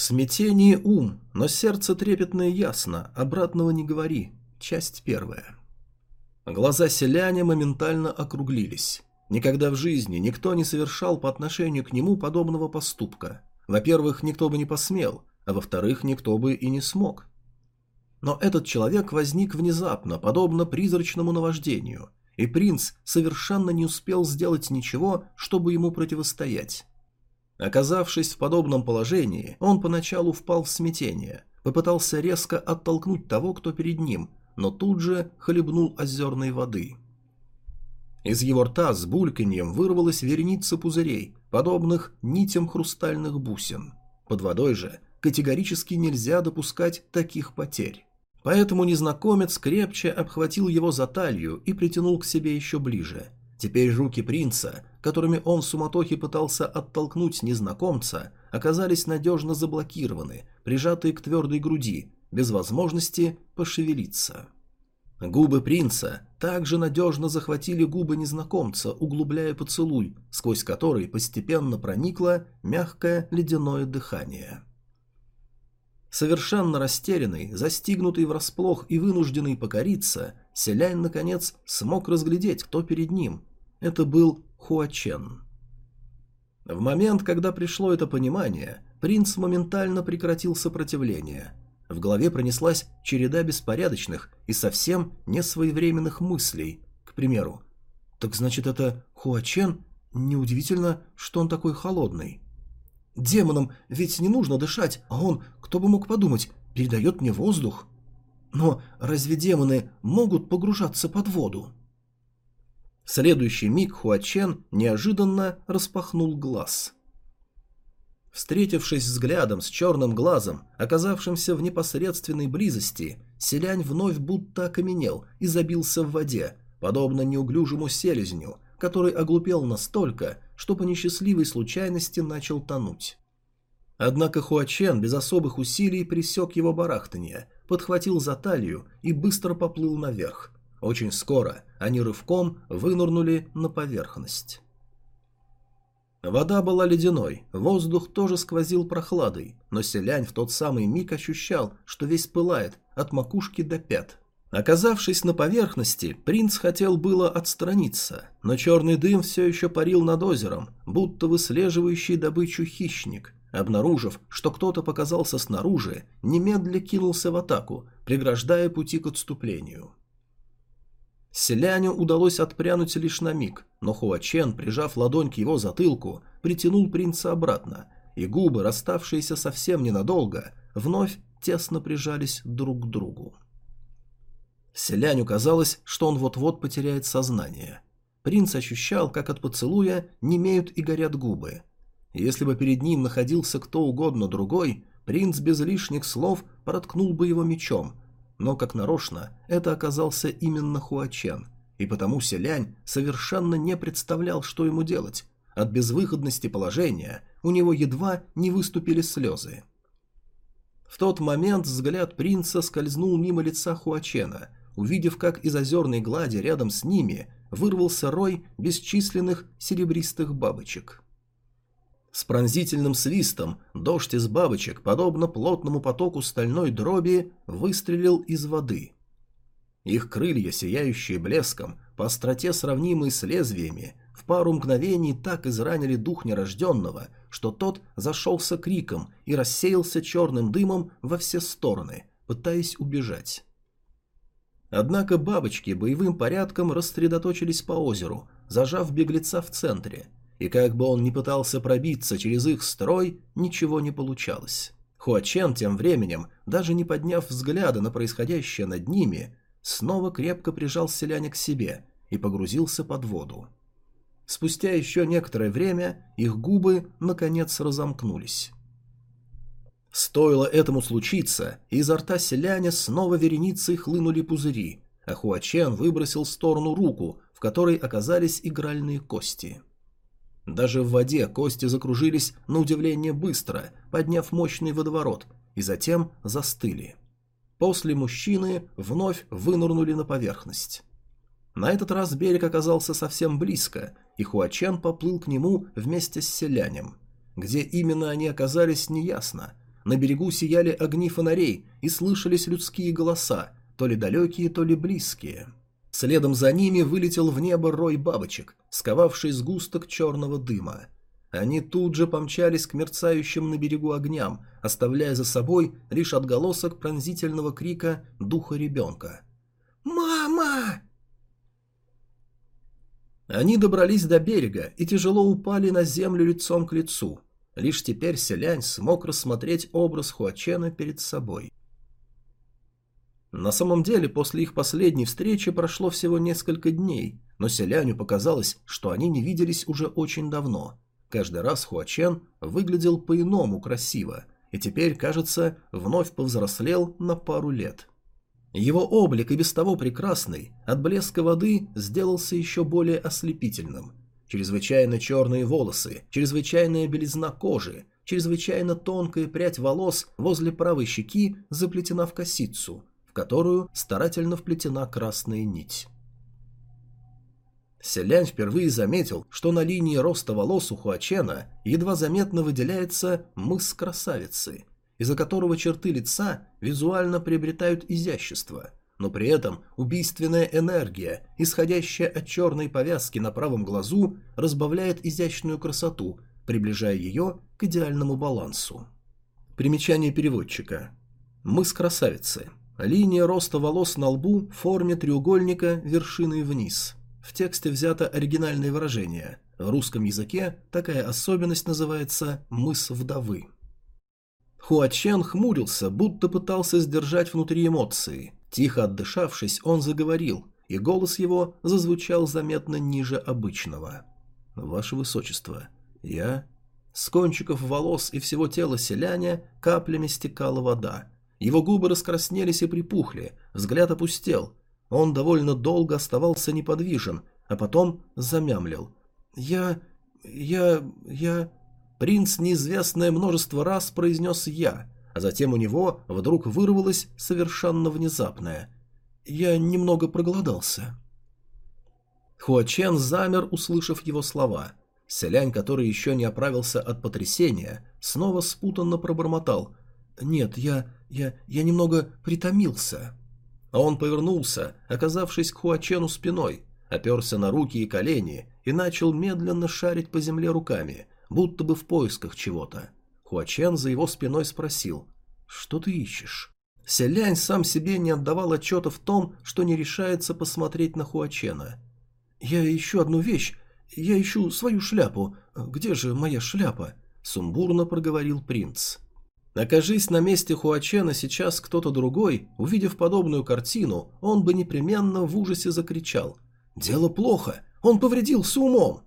В смятении ум, но сердце трепетно и ясно, обратного не говори. Часть первая. Глаза селяня моментально округлились. Никогда в жизни никто не совершал по отношению к нему подобного поступка. Во-первых, никто бы не посмел, а во-вторых, никто бы и не смог. Но этот человек возник внезапно, подобно призрачному наваждению, и принц совершенно не успел сделать ничего, чтобы ему противостоять. Оказавшись в подобном положении, он поначалу впал в смятение, попытался резко оттолкнуть того, кто перед ним, но тут же хлебнул озерной воды. Из его рта с бульканьем вырвалась вереница пузырей, подобных нитям хрустальных бусин. Под водой же категорически нельзя допускать таких потерь. Поэтому незнакомец крепче обхватил его за талию и притянул к себе еще ближе. Теперь руки принца, которыми он в суматохе пытался оттолкнуть незнакомца, оказались надежно заблокированы, прижатые к твердой груди, без возможности пошевелиться. Губы принца также надежно захватили губы незнакомца, углубляя поцелуй, сквозь который постепенно проникло мягкое ледяное дыхание. Совершенно растерянный, застигнутый врасплох и вынужденный покориться, селянь, наконец, смог разглядеть, кто перед ним. Это был Хуачен. В момент, когда пришло это понимание, принц моментально прекратил сопротивление. В голове пронеслась череда беспорядочных и совсем несвоевременных мыслей. К примеру, «Так значит, это Хуачен? Неудивительно, что он такой холодный». Демонам ведь не нужно дышать, а он, кто бы мог подумать, передает мне воздух. Но разве демоны могут погружаться под воду? Следующий миг Хуачен неожиданно распахнул глаз. Встретившись взглядом с черным глазом, оказавшимся в непосредственной близости, селянь вновь будто окаменел и забился в воде, подобно неуглюжему селезню, который оглупел настолько, что по несчастливой случайности начал тонуть. Однако Хуачен без особых усилий пресек его барахтание, подхватил за талию и быстро поплыл наверх. Очень скоро они рывком вынурнули на поверхность. Вода была ледяной, воздух тоже сквозил прохладой, но селянь в тот самый миг ощущал, что весь пылает от макушки до пят. Оказавшись на поверхности, принц хотел было отстраниться, но черный дым все еще парил над озером, будто выслеживающий добычу хищник. Обнаружив, что кто-то показался снаружи, немедля кинулся в атаку, преграждая пути к отступлению. Селяню удалось отпрянуть лишь на миг, но Хуачен, прижав ладонь к его затылку, притянул принца обратно, и губы, расставшиеся совсем ненадолго, вновь тесно прижались друг к другу. Селяню казалось, что он вот-вот потеряет сознание. Принц ощущал, как от поцелуя немеют и горят губы. Если бы перед ним находился кто угодно другой, принц без лишних слов проткнул бы его мечом, но, как нарочно, это оказался именно Хуачен, и потому Селянь совершенно не представлял, что ему делать. От безвыходности положения у него едва не выступили слезы. В тот момент взгляд принца скользнул мимо лица Хуачена – увидев, как из озерной глади рядом с ними вырвался рой бесчисленных серебристых бабочек. С пронзительным свистом дождь из бабочек, подобно плотному потоку стальной дроби, выстрелил из воды. Их крылья, сияющие блеском, по остроте сравнимые с лезвиями, в пару мгновений так изранили дух нерожденного, что тот зашелся криком и рассеялся черным дымом во все стороны, пытаясь убежать. Однако бабочки боевым порядком рассредоточились по озеру, зажав беглеца в центре, и как бы он ни пытался пробиться через их строй, ничего не получалось. Хуачен тем временем, даже не подняв взгляда на происходящее над ними, снова крепко прижал селяня к себе и погрузился под воду. Спустя еще некоторое время их губы наконец разомкнулись. Стоило этому случиться, изо рта селяня снова вереницей хлынули пузыри, а Хуачен выбросил в сторону руку, в которой оказались игральные кости. Даже в воде кости закружились на удивление быстро, подняв мощный водоворот, и затем застыли. После мужчины вновь вынырнули на поверхность. На этот раз берег оказался совсем близко, и Хуачен поплыл к нему вместе с селянем. Где именно они оказались, неясно – На берегу сияли огни фонарей и слышались людские голоса, то ли далекие, то ли близкие. Следом за ними вылетел в небо рой бабочек, сковавший сгусток черного дыма. Они тут же помчались к мерцающим на берегу огням, оставляя за собой лишь отголосок пронзительного крика духа ребенка. «Мама!» Они добрались до берега и тяжело упали на землю лицом к лицу. Лишь теперь селянь смог рассмотреть образ Хуачена перед собой. На самом деле, после их последней встречи прошло всего несколько дней, но селяню показалось, что они не виделись уже очень давно. Каждый раз Хуачен выглядел по-иному красиво, и теперь, кажется, вновь повзрослел на пару лет. Его облик и без того прекрасный, от блеска воды сделался еще более ослепительным. Чрезвычайно черные волосы, чрезвычайная белизна кожи, чрезвычайно тонкая прядь волос возле правой щеки заплетена в косицу, в которую старательно вплетена красная нить. Селянь впервые заметил, что на линии роста волос у Хуачена едва заметно выделяется мыс красавицы, из-за которого черты лица визуально приобретают изящество, но при этом убийственная энергия, исходящая от черной повязки на правом глазу, разбавляет изящную красоту, приближая ее к идеальному балансу. Примечание переводчика. Мыс красавицы. Линия роста волос на лбу в форме треугольника вершиной вниз. В тексте взято оригинальное выражение. В русском языке такая особенность называется «мыс вдовы». Хуачен хмурился, будто пытался сдержать внутри эмоции. Тихо отдышавшись, он заговорил, и голос его зазвучал заметно ниже обычного. «Ваше Высочество, я...» С кончиков волос и всего тела селяня каплями стекала вода. Его губы раскраснелись и припухли, взгляд опустел. Он довольно долго оставался неподвижен, а потом замямлил. «Я... я... я...» Принц неизвестное множество раз произнес «я», а затем у него вдруг вырвалось совершенно внезапное. «Я немного проголодался». Хуачен замер, услышав его слова. Селянь, который еще не оправился от потрясения, снова спутанно пробормотал. «Нет, я... я... я немного притомился». А он повернулся, оказавшись к Хуачену спиной, оперся на руки и колени и начал медленно шарить по земле руками, будто бы в поисках чего-то. Хуачен за его спиной спросил «Что ты ищешь?». Селянь сам себе не отдавал отчета в том, что не решается посмотреть на Хуачена. «Я ищу одну вещь. Я ищу свою шляпу. Где же моя шляпа?» – сумбурно проговорил принц. Окажись на месте Хуачена сейчас кто-то другой, увидев подобную картину, он бы непременно в ужасе закричал. «Дело плохо! Он повредился умом!»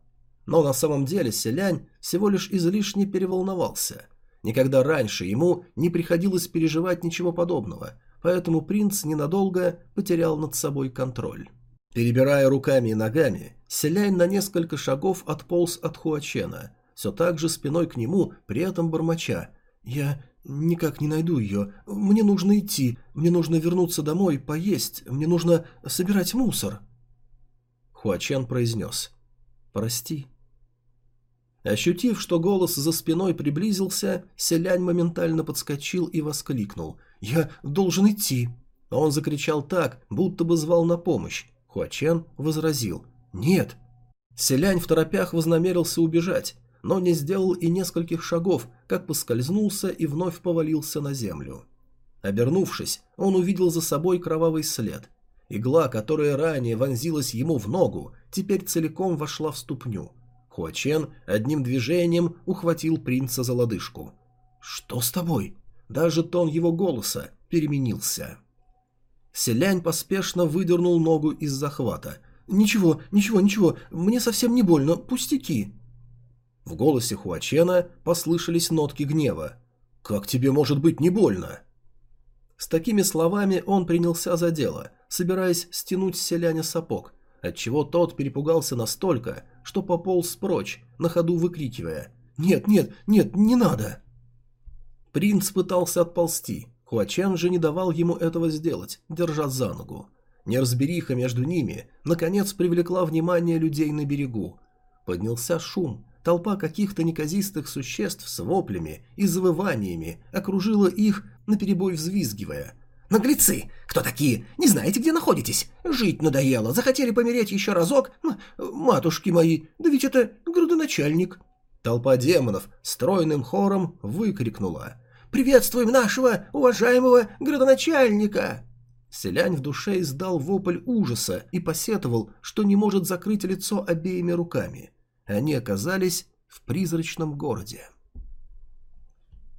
Но на самом деле Селянь всего лишь излишне переволновался. Никогда раньше ему не приходилось переживать ничего подобного, поэтому принц ненадолго потерял над собой контроль. Перебирая руками и ногами, Селянь на несколько шагов отполз от Хуачена, все так же спиной к нему, при этом бормоча. «Я никак не найду ее. Мне нужно идти. Мне нужно вернуться домой, поесть. Мне нужно собирать мусор». Хуачен произнес. «Прости». Ощутив, что голос за спиной приблизился, селянь моментально подскочил и воскликнул. «Я должен идти!» Он закричал так, будто бы звал на помощь. Хуачен возразил. «Нет!» Селянь в торопях вознамерился убежать, но не сделал и нескольких шагов, как поскользнулся и вновь повалился на землю. Обернувшись, он увидел за собой кровавый след. Игла, которая ранее вонзилась ему в ногу, теперь целиком вошла в ступню. Хуачен одним движением ухватил принца за лодыжку. «Что с тобой?» Даже тон его голоса переменился. Селянь поспешно выдернул ногу из захвата. «Ничего, ничего, ничего, мне совсем не больно, пустяки». В голосе Хуачена послышались нотки гнева. «Как тебе может быть не больно?» С такими словами он принялся за дело, собираясь стянуть с селяня сапог, отчего тот перепугался настолько, что пополз прочь, на ходу выкрикивая «Нет, нет, нет, не надо!». Принц пытался отползти, Хуачен же не давал ему этого сделать, держа за ногу. Неразбериха между ними, наконец, привлекла внимание людей на берегу. Поднялся шум, толпа каких-то неказистых существ с воплями и завываниями окружила их, наперебой взвизгивая. «Наглецы! Кто такие? Не знаете, где находитесь? Жить надоело, захотели помереть еще разок? Матушки мои, да ведь это градоначальник!» Толпа демонов стройным хором выкрикнула. «Приветствуем нашего уважаемого градоначальника!» Селянь в душе издал вопль ужаса и посетовал, что не может закрыть лицо обеими руками. Они оказались в призрачном городе.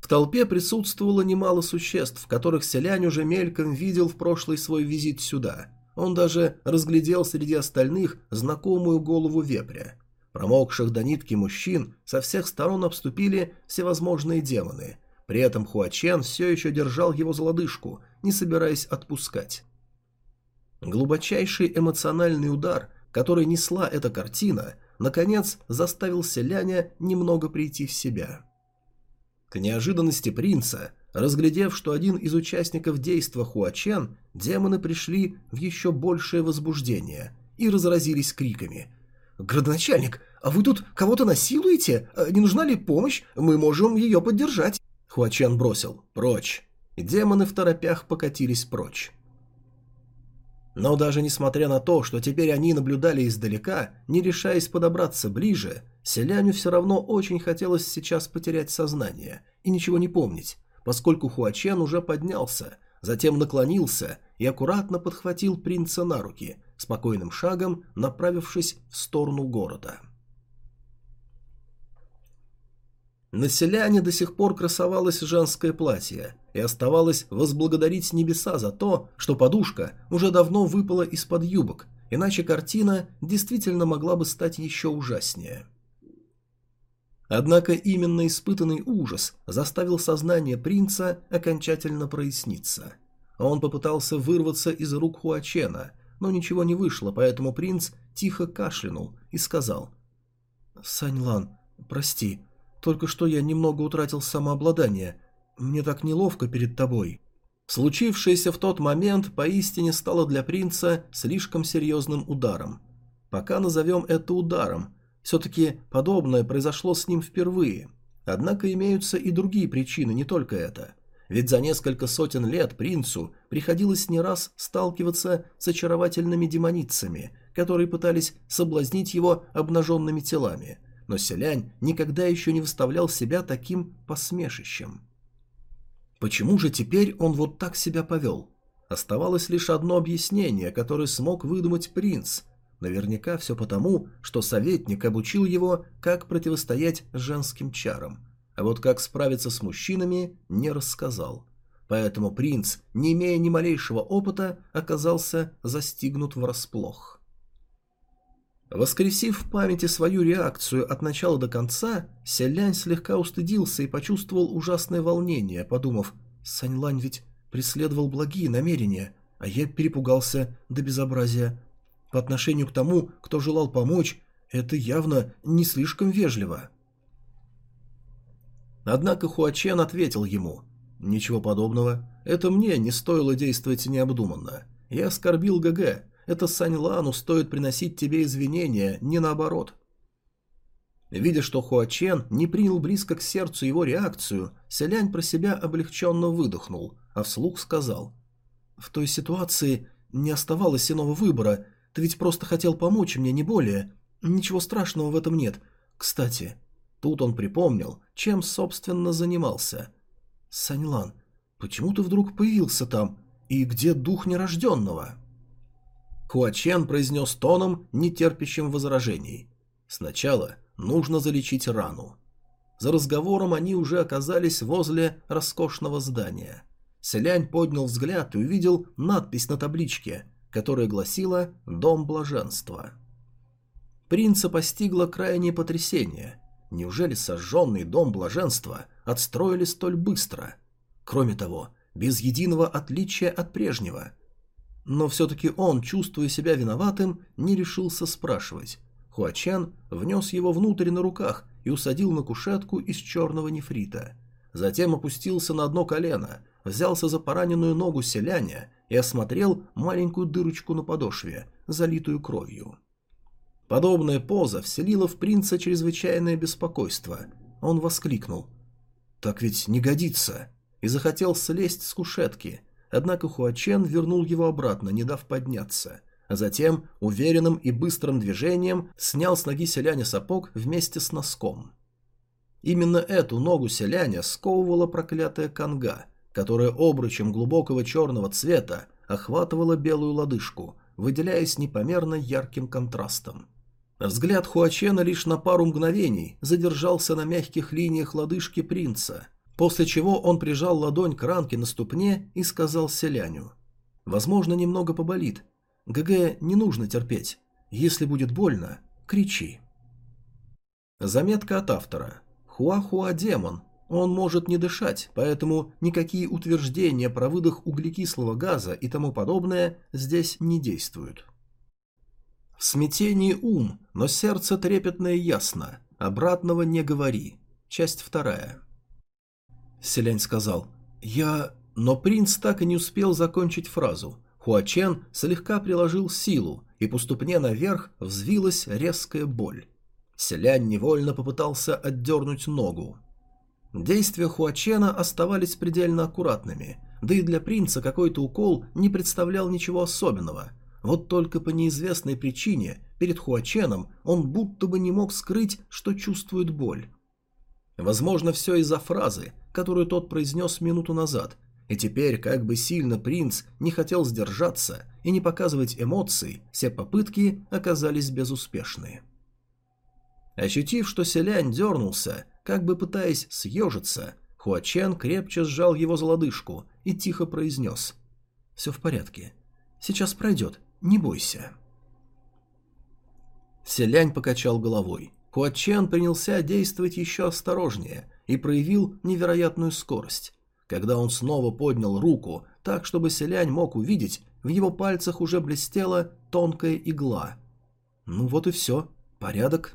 В толпе присутствовало немало существ, которых селянь уже мельком видел в прошлый свой визит сюда. Он даже разглядел среди остальных знакомую голову вепря. Промокших до нитки мужчин со всех сторон обступили всевозможные демоны. При этом Хуачен все еще держал его за лодыжку, не собираясь отпускать. Глубочайший эмоциональный удар, который несла эта картина, наконец заставил селяня немного прийти в себя. К неожиданности принца, разглядев, что один из участников действа Хуачен, демоны пришли в еще большее возбуждение и разразились криками – «Градоначальник, а вы тут кого-то насилуете? Не нужна ли помощь? Мы можем ее поддержать». Хуачан бросил «Прочь!» демоны в торопях покатились прочь. Но даже несмотря на то, что теперь они наблюдали издалека, не решаясь подобраться ближе, селяню все равно очень хотелось сейчас потерять сознание и ничего не помнить, поскольку Хуачен уже поднялся, затем наклонился и аккуратно подхватил принца на руки, спокойным шагом направившись в сторону города. На селяне до сих пор красовалось женское платье, и оставалось возблагодарить небеса за то, что подушка уже давно выпала из-под юбок, иначе картина действительно могла бы стать еще ужаснее. Однако именно испытанный ужас заставил сознание принца окончательно проясниться. Он попытался вырваться из рук Хуачена, но ничего не вышло, поэтому принц тихо кашлянул и сказал «Саньлан, прости, только что я немного утратил самообладание, мне так неловко перед тобой». Случившееся в тот момент поистине стало для принца слишком серьезным ударом. Пока назовем это ударом, все-таки подобное произошло с ним впервые. Однако имеются и другие причины, не только это – ведь за несколько сотен лет принцу приходилось не раз сталкиваться с очаровательными демоницами, которые пытались соблазнить его обнаженными телами, но селянь никогда еще не выставлял себя таким посмешищем. Почему же теперь он вот так себя повел? Оставалось лишь одно объяснение, которое смог выдумать принц. Наверняка все потому, что советник обучил его, как противостоять женским чарам – а вот как справиться с мужчинами не рассказал. Поэтому принц, не имея ни малейшего опыта, оказался застигнут врасплох. Воскресив в памяти свою реакцию от начала до конца, Селянь слегка устыдился и почувствовал ужасное волнение, подумав, «Саньлань ведь преследовал благие намерения, а я перепугался до безобразия. По отношению к тому, кто желал помочь, это явно не слишком вежливо». Однако Хуачен ответил ему, «Ничего подобного. Это мне не стоило действовать необдуманно. Я оскорбил ГГ. Это Сань Лану стоит приносить тебе извинения, не наоборот». Видя, что Хуачен не принял близко к сердцу его реакцию, Селянь про себя облегченно выдохнул, а вслух сказал, «В той ситуации не оставалось иного выбора. Ты ведь просто хотел помочь мне, не более. Ничего страшного в этом нет. Кстати, Тут он припомнил, чем, собственно, занимался. «Саньлан, почему ты вдруг появился там? И где дух нерожденного?» Хуачен произнес тоном, не терпящим возражений. «Сначала нужно залечить рану». За разговором они уже оказались возле роскошного здания. Селянь поднял взгляд и увидел надпись на табличке, которая гласила «Дом блаженства». Принца постигло крайнее потрясение. Неужели сожженный дом блаженства отстроили столь быстро? Кроме того, без единого отличия от прежнего. Но все-таки он, чувствуя себя виноватым, не решился спрашивать. Хуачан внес его внутрь на руках и усадил на кушетку из черного нефрита. Затем опустился на одно колено, взялся за пораненную ногу селяня и осмотрел маленькую дырочку на подошве, залитую кровью. Подобная поза вселила в принца чрезвычайное беспокойство. Он воскликнул. «Так ведь не годится!» и захотел слезть с кушетки, однако Хуачен вернул его обратно, не дав подняться, а затем уверенным и быстрым движением снял с ноги селяня сапог вместе с носком. Именно эту ногу селяня сковывала проклятая канга, которая обручем глубокого черного цвета охватывала белую лодыжку, выделяясь непомерно ярким контрастом. Взгляд Хуачена лишь на пару мгновений задержался на мягких линиях лодыжки принца, после чего он прижал ладонь к ранке на ступне и сказал селяню. «Возможно, немного поболит. ГГ не нужно терпеть. Если будет больно, кричи». Заметка от автора. Хуахуа демон. Он может не дышать, поэтому никакие утверждения про выдох углекислого газа и тому подобное здесь не действуют. В смятении ум, но сердце трепетное ясно. Обратного не говори. Часть вторая. Селянь сказал «Я...» Но принц так и не успел закончить фразу. Хуачен слегка приложил силу, и по ступне наверх взвилась резкая боль. Селянь невольно попытался отдернуть ногу. Действия Хуачена оставались предельно аккуратными, да и для принца какой-то укол не представлял ничего особенного – вот только по неизвестной причине перед Хуаченом он будто бы не мог скрыть, что чувствует боль. Возможно, все из-за фразы, которую тот произнес минуту назад, и теперь, как бы сильно принц не хотел сдержаться и не показывать эмоций, все попытки оказались безуспешны. Ощутив, что селянь дернулся, как бы пытаясь съежиться, Хуачен крепче сжал его за лодыжку и тихо произнес «Все в порядке. Сейчас пройдет. Не бойся. Селянь покачал головой. Хуачен принялся действовать еще осторожнее и проявил невероятную скорость. Когда он снова поднял руку, так, чтобы Селянь мог увидеть, в его пальцах уже блестела тонкая игла. Ну вот и все. Порядок.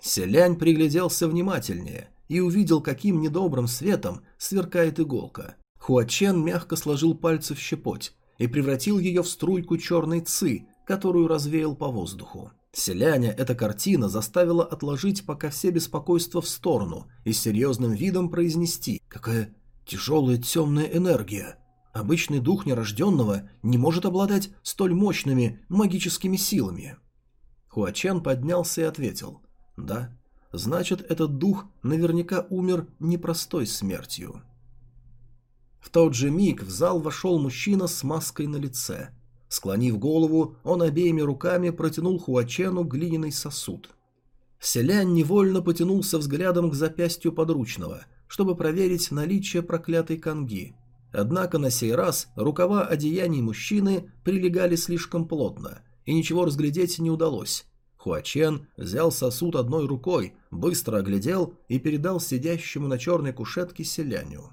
Селянь пригляделся внимательнее и увидел, каким недобрым светом сверкает иголка. Хуачен мягко сложил пальцы в щепоть, и превратил ее в струйку черной ци, которую развеял по воздуху. Селяня эта картина заставила отложить пока все беспокойства в сторону и серьезным видом произнести «Какая тяжелая темная энергия! Обычный дух нерожденного не может обладать столь мощными магическими силами». Хуачен поднялся и ответил «Да, значит, этот дух наверняка умер непростой смертью». В тот же миг в зал вошел мужчина с маской на лице. Склонив голову, он обеими руками протянул Хуачену глиняный сосуд. Селянь невольно потянулся взглядом к запястью подручного, чтобы проверить наличие проклятой канги. Однако на сей раз рукава одеяний мужчины прилегали слишком плотно, и ничего разглядеть не удалось. Хуачен взял сосуд одной рукой, быстро оглядел и передал сидящему на черной кушетке селяню.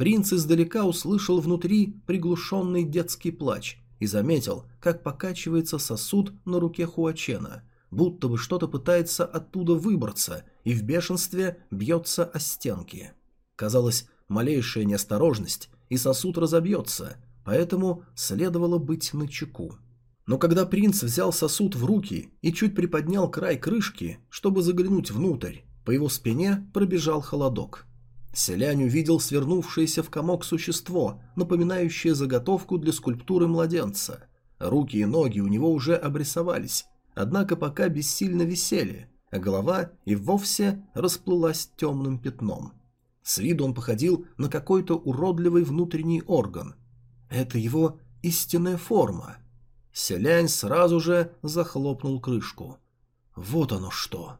Принц издалека услышал внутри приглушенный детский плач и заметил, как покачивается сосуд на руке Хуачена, будто бы что-то пытается оттуда выбраться и в бешенстве бьется о стенки. Казалось, малейшая неосторожность, и сосуд разобьется, поэтому следовало быть начеку. Но когда принц взял сосуд в руки и чуть приподнял край крышки, чтобы заглянуть внутрь, по его спине пробежал холодок. Селянь увидел свернувшееся в комок существо, напоминающее заготовку для скульптуры младенца. Руки и ноги у него уже обрисовались, однако пока бессильно висели, а голова и вовсе расплылась темным пятном. С виду он походил на какой-то уродливый внутренний орган. Это его истинная форма. Селянь сразу же захлопнул крышку. Вот оно что.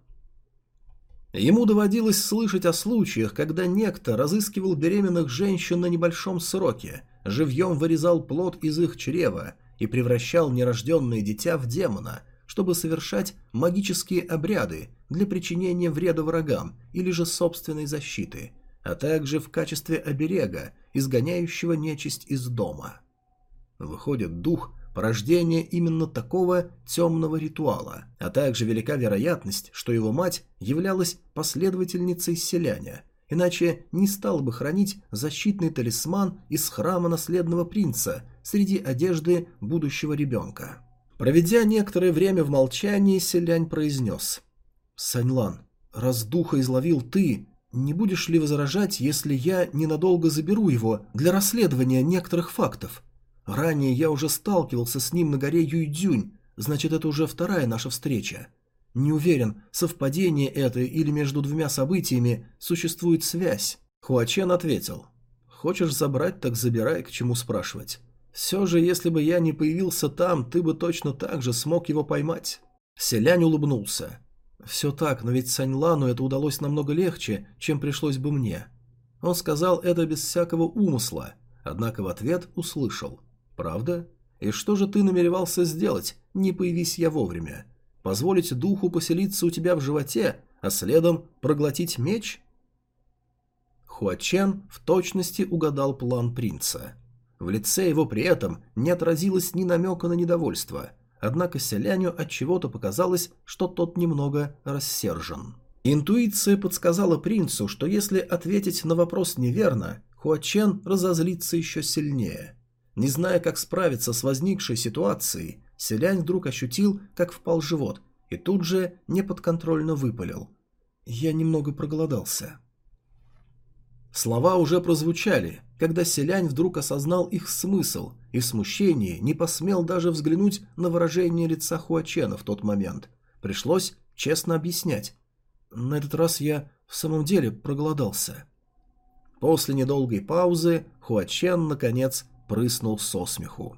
Ему доводилось слышать о случаях, когда некто разыскивал беременных женщин на небольшом сроке, живьем вырезал плод из их чрева и превращал нерожденное дитя в демона, чтобы совершать магические обряды для причинения вреда врагам или же собственной защиты, а также в качестве оберега, изгоняющего нечисть из дома. Выходит, дух порождение именно такого темного ритуала, а также велика вероятность, что его мать являлась последовательницей селяня, иначе не стал бы хранить защитный талисман из храма наследного принца среди одежды будущего ребенка. Проведя некоторое время в молчании, Селянь произнес. «Саньлан, раз духа изловил ты, не будешь ли возражать, если я ненадолго заберу его для расследования некоторых фактов? Ранее я уже сталкивался с ним на горе Юйдзюнь, значит, это уже вторая наша встреча. Не уверен, совпадение это или между двумя событиями существует связь. Хуачен ответил. Хочешь забрать, так забирай, к чему спрашивать. Все же, если бы я не появился там, ты бы точно так же смог его поймать. Селянь улыбнулся. Все так, но ведь Саньлану это удалось намного легче, чем пришлось бы мне. Он сказал это без всякого умысла, однако в ответ услышал. Правда? И что же ты намеревался сделать, не появись я вовремя? Позволить духу поселиться у тебя в животе, а следом проглотить меч? Хуачен в точности угадал план принца. В лице его при этом не отразилось ни намека на недовольство, однако селяню от чего-то показалось, что тот немного рассержен. Интуиция подсказала принцу, что если ответить на вопрос неверно, Хуачен разозлится еще сильнее. Не зная, как справиться с возникшей ситуацией, Селянь вдруг ощутил, как впал живот, и тут же неподконтрольно выпалил. «Я немного проголодался». Слова уже прозвучали, когда Селянь вдруг осознал их смысл и в смущении не посмел даже взглянуть на выражение лица Хуачена в тот момент. Пришлось честно объяснять. На этот раз я в самом деле проголодался. После недолгой паузы Хуачен, наконец, прыснул со смеху.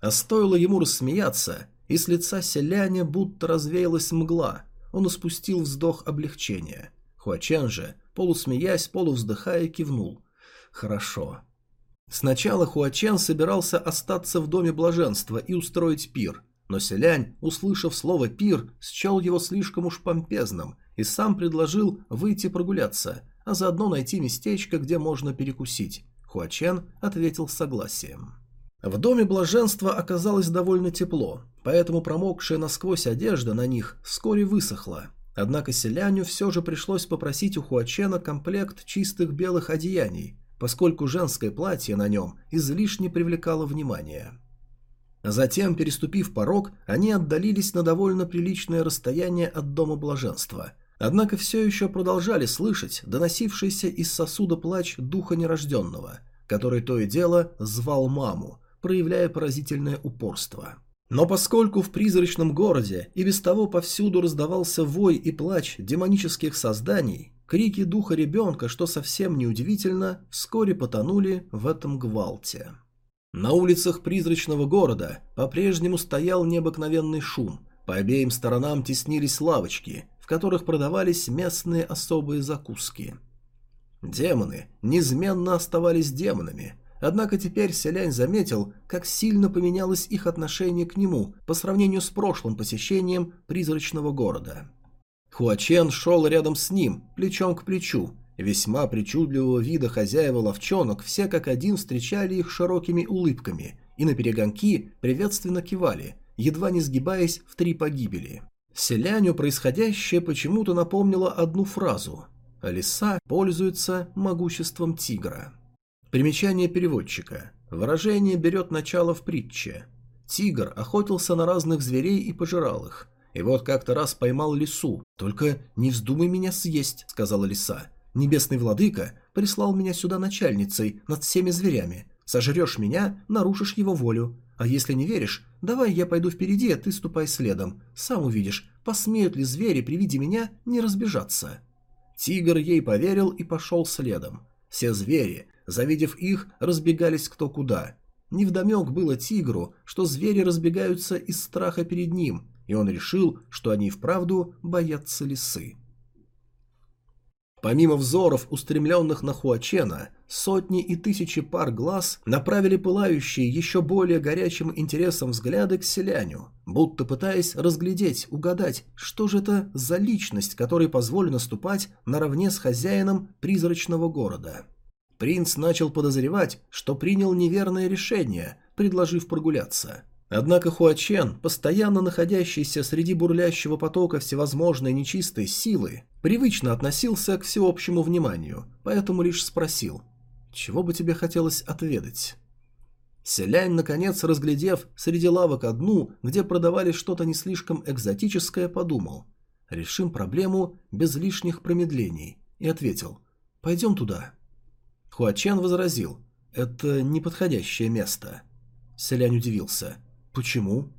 А стоило ему рассмеяться, и с лица селяня будто развеялась мгла. Он испустил вздох облегчения. Хуачен же, полусмеясь, полувздыхая, кивнул. «Хорошо». Сначала Хуачен собирался остаться в доме блаженства и устроить пир, но селянь, услышав слово «пир», счел его слишком уж помпезным и сам предложил выйти прогуляться, а заодно найти местечко, где можно перекусить. Хуачен ответил согласием. В доме блаженства оказалось довольно тепло, поэтому промокшая насквозь одежда на них вскоре высохла. Однако селяню все же пришлось попросить у Хуачена комплект чистых белых одеяний, поскольку женское платье на нем излишне привлекало внимание. Затем, переступив порог, они отдалились на довольно приличное расстояние от Дома Блаженства. Однако все еще продолжали слышать доносившийся из сосуда плач духа нерожденного, который то и дело звал маму, проявляя поразительное упорство. Но поскольку в призрачном городе и без того повсюду раздавался вой и плач демонических созданий, крики духа ребенка, что совсем неудивительно, вскоре потонули в этом гвалте. На улицах призрачного города по-прежнему стоял необыкновенный шум, по обеим сторонам теснились лавочки, в которых продавались местные особые закуски. Демоны неизменно оставались демонами – Однако теперь Селянь заметил, как сильно поменялось их отношение к нему по сравнению с прошлым посещением призрачного города. Хуачен шел рядом с ним, плечом к плечу. Весьма причудливого вида хозяева ловчонок все как один встречали их широкими улыбками и на перегонки приветственно кивали, едва не сгибаясь в три погибели. Селяню происходящее почему-то напомнило одну фразу «Лиса пользуется могуществом тигра». Примечание переводчика. Выражение берет начало в притче. Тигр охотился на разных зверей и пожирал их. И вот как-то раз поймал лису. «Только не вздумай меня съесть», — сказала лиса. «Небесный владыка прислал меня сюда начальницей над всеми зверями. Сожрешь меня, нарушишь его волю. А если не веришь, давай я пойду впереди, а ты ступай следом. Сам увидишь, посмеют ли звери при виде меня не разбежаться». Тигр ей поверил и пошел следом. Все звери, завидев их, разбегались кто куда. Невдомек было тигру, что звери разбегаются из страха перед ним, и он решил, что они вправду боятся лисы. Помимо взоров, устремленных на Хуачена, сотни и тысячи пар глаз направили пылающие еще более горячим интересом взгляды к селяню, будто пытаясь разглядеть, угадать, что же это за личность, которой позволено ступать наравне с хозяином призрачного города. Принц начал подозревать, что принял неверное решение, предложив прогуляться. Однако Хуачен, постоянно находящийся среди бурлящего потока всевозможной нечистой силы, привычно относился к всеобщему вниманию, поэтому лишь спросил «Чего бы тебе хотелось отведать?» Селянь, наконец, разглядев среди лавок одну, где продавали что-то не слишком экзотическое, подумал. Решим проблему без лишних промедлений. И ответил. Пойдем туда. Хуачен возразил. Это неподходящее место. Селянь удивился. Почему?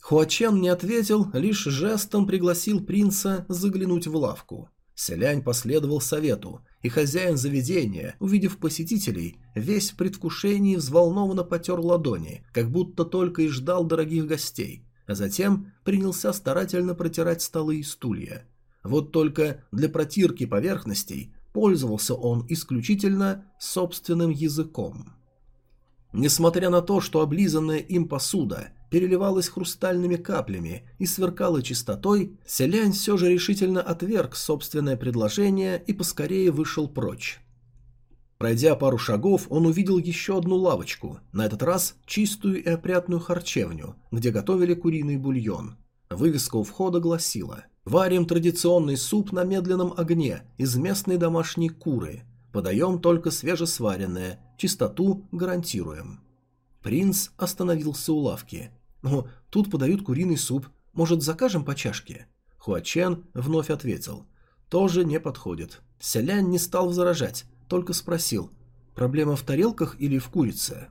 Хуачен не ответил, лишь жестом пригласил принца заглянуть в лавку. Селянь последовал совету, и хозяин заведения, увидев посетителей, весь в предвкушении взволнованно потер ладони, как будто только и ждал дорогих гостей, а затем принялся старательно протирать столы и стулья. Вот только для протирки поверхностей пользовался он исключительно собственным языком. Несмотря на то, что облизанная им посуда переливалась хрустальными каплями и сверкала чистотой, Селянь все же решительно отверг собственное предложение и поскорее вышел прочь. Пройдя пару шагов, он увидел еще одну лавочку, на этот раз чистую и опрятную харчевню, где готовили куриный бульон. Вывеска у входа гласила «Варим традиционный суп на медленном огне из местной домашней куры. Подаем только свежесваренное, чистоту гарантируем». Принц остановился у лавки. «О, тут подают куриный суп. Может, закажем по чашке?» Хуачен вновь ответил. «Тоже не подходит». Селянь не стал возражать, только спросил. «Проблема в тарелках или в курице?»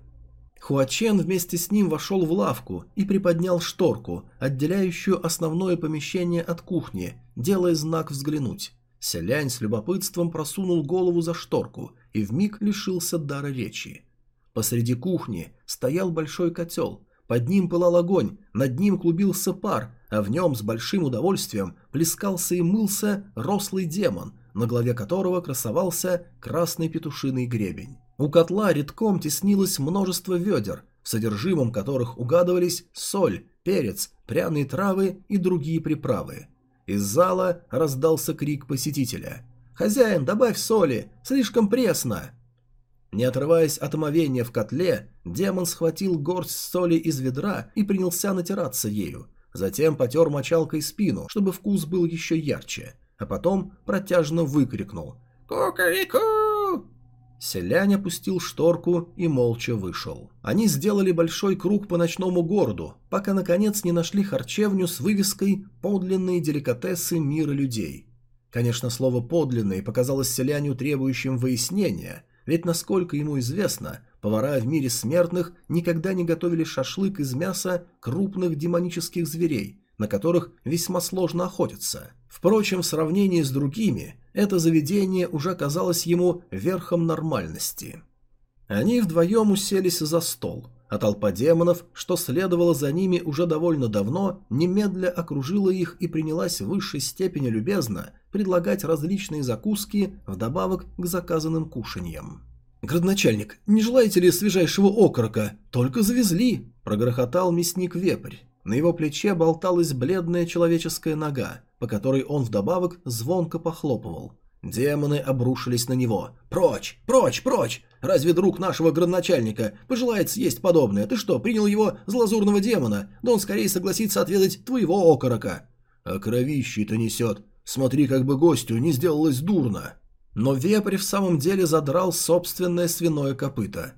Хуачен вместе с ним вошел в лавку и приподнял шторку, отделяющую основное помещение от кухни, делая знак «взглянуть». Селянь с любопытством просунул голову за шторку и вмиг лишился дара речи. Посреди кухни стоял большой котел, под ним пылал огонь, над ним клубился пар, а в нем с большим удовольствием плескался и мылся рослый демон, на голове которого красовался красный петушиный гребень. У котла редком теснилось множество ведер, в содержимом которых угадывались соль, перец, пряные травы и другие приправы. Из зала раздался крик посетителя. «Хозяин, добавь соли! Слишком пресно!» Не отрываясь от омовения в котле, демон схватил горсть соли из ведра и принялся натираться ею. Затем потер мочалкой спину, чтобы вкус был еще ярче, а потом протяжно выкрикнул «Кукареку!». Селянь опустил шторку и молча вышел. Они сделали большой круг по ночному городу, пока наконец не нашли харчевню с вывеской «Подлинные деликатесы мира людей». Конечно, слово «подлинные» показалось селяню требующим выяснения, ведь, насколько ему известно, повара в мире смертных никогда не готовили шашлык из мяса крупных демонических зверей, на которых весьма сложно охотиться. Впрочем, в сравнении с другими, это заведение уже казалось ему верхом нормальности. Они вдвоем уселись за стол, а толпа демонов, что следовало за ними уже довольно давно, немедля окружила их и принялась в высшей степени любезно предлагать различные закуски вдобавок к заказанным кушаньям. «Градначальник, не желаете ли свежайшего окорока? Только завезли!» – прогрохотал мясник-вепрь. На его плече болталась бледная человеческая нога, по которой он вдобавок звонко похлопывал. Демоны обрушились на него. «Прочь! Прочь! Прочь! Разве друг нашего градначальника пожелает съесть подобное? Ты что, принял его за лазурного демона? Да он скорее согласится отведать твоего окорока!» «А кровищей-то несет! Смотри, как бы гостю не сделалось дурно!» Но вепрь в самом деле задрал собственное свиное копыто.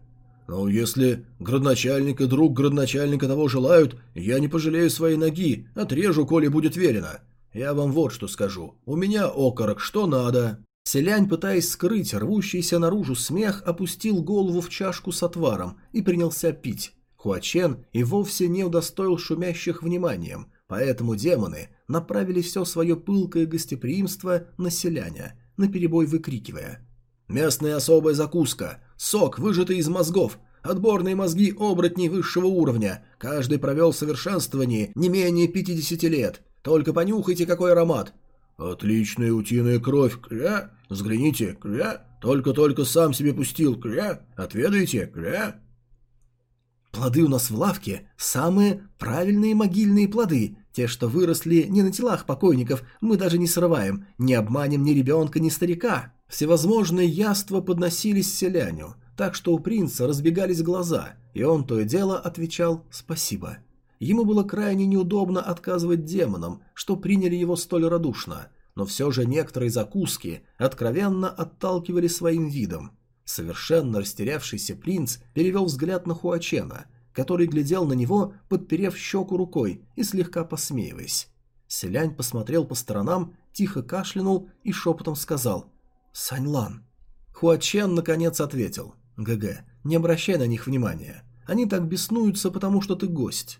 «Ну, если градначальник и друг градначальника того желают, я не пожалею своей ноги, отрежу, коли будет верено. Я вам вот что скажу. У меня окорок, что надо». Селянь, пытаясь скрыть рвущийся наружу смех, опустил голову в чашку с отваром и принялся пить. Хуачен и вовсе не удостоил шумящих вниманием, поэтому демоны направили все свое пылкое гостеприимство на селяня, наперебой выкрикивая. «Местная особая закуска! Сок, выжатый из мозгов! Отборные мозги оборотней высшего уровня! Каждый провел в совершенствовании не менее 50 лет! Только понюхайте, какой аромат!» «Отличная утиная кровь! Кря! Взгляните! Кря! Только-только сам себе пустил! Кря! Отведайте! Кря!» «Плоды у нас в лавке – самые правильные могильные плоды, те, что выросли не на телах покойников, мы даже не срываем, не обманем ни ребенка, ни старика. Всевозможные яства подносились селяню, так что у принца разбегались глаза, и он то и дело отвечал «спасибо». Ему было крайне неудобно отказывать демонам, что приняли его столь радушно, но все же некоторые закуски откровенно отталкивали своим видом. Совершенно растерявшийся принц перевел взгляд на Хуачена, который глядел на него, подперев щеку рукой и слегка посмеиваясь. Селянь посмотрел по сторонам, тихо кашлянул и шепотом сказал «Саньлан». Хуачен наконец ответил «ГГ, не обращай на них внимания. Они так беснуются, потому что ты гость».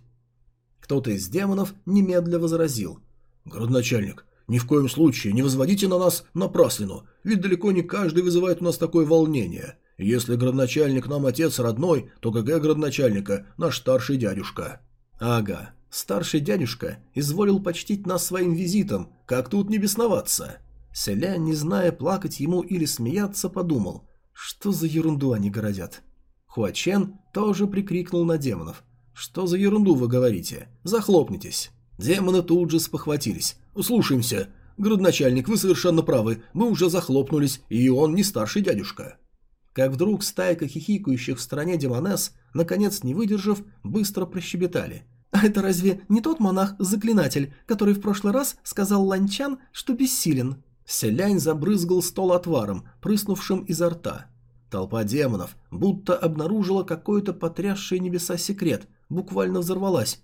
Кто-то из демонов немедля возразил «Городначальник, ни в коем случае не возводите на нас напраслину, ведь далеко не каждый вызывает у нас такое волнение. Если градоначальник нам отец родной, то ГГ градоначальника наш старший дядюшка». «Ага, старший дядюшка изволил почтить нас своим визитом, как тут не бесноваться?» Селянь, не зная, плакать ему или смеяться, подумал, что за ерунду они городят. Хуачен тоже прикрикнул на демонов. «Что за ерунду вы говорите? Захлопнитесь!» Демоны тут же спохватились. «Слушаемся. Градоначальник, вы совершенно правы. Мы уже захлопнулись, и он не старший дядюшка». Как вдруг стайка хихикающих в стороне демонесс, наконец не выдержав, быстро прощебетали. «А это разве не тот монах-заклинатель, который в прошлый раз сказал Ланчан, что бессилен?» Селянь забрызгал стол отваром, прыснувшим изо рта. Толпа демонов будто обнаружила какой-то потрясший небеса секрет, буквально взорвалась.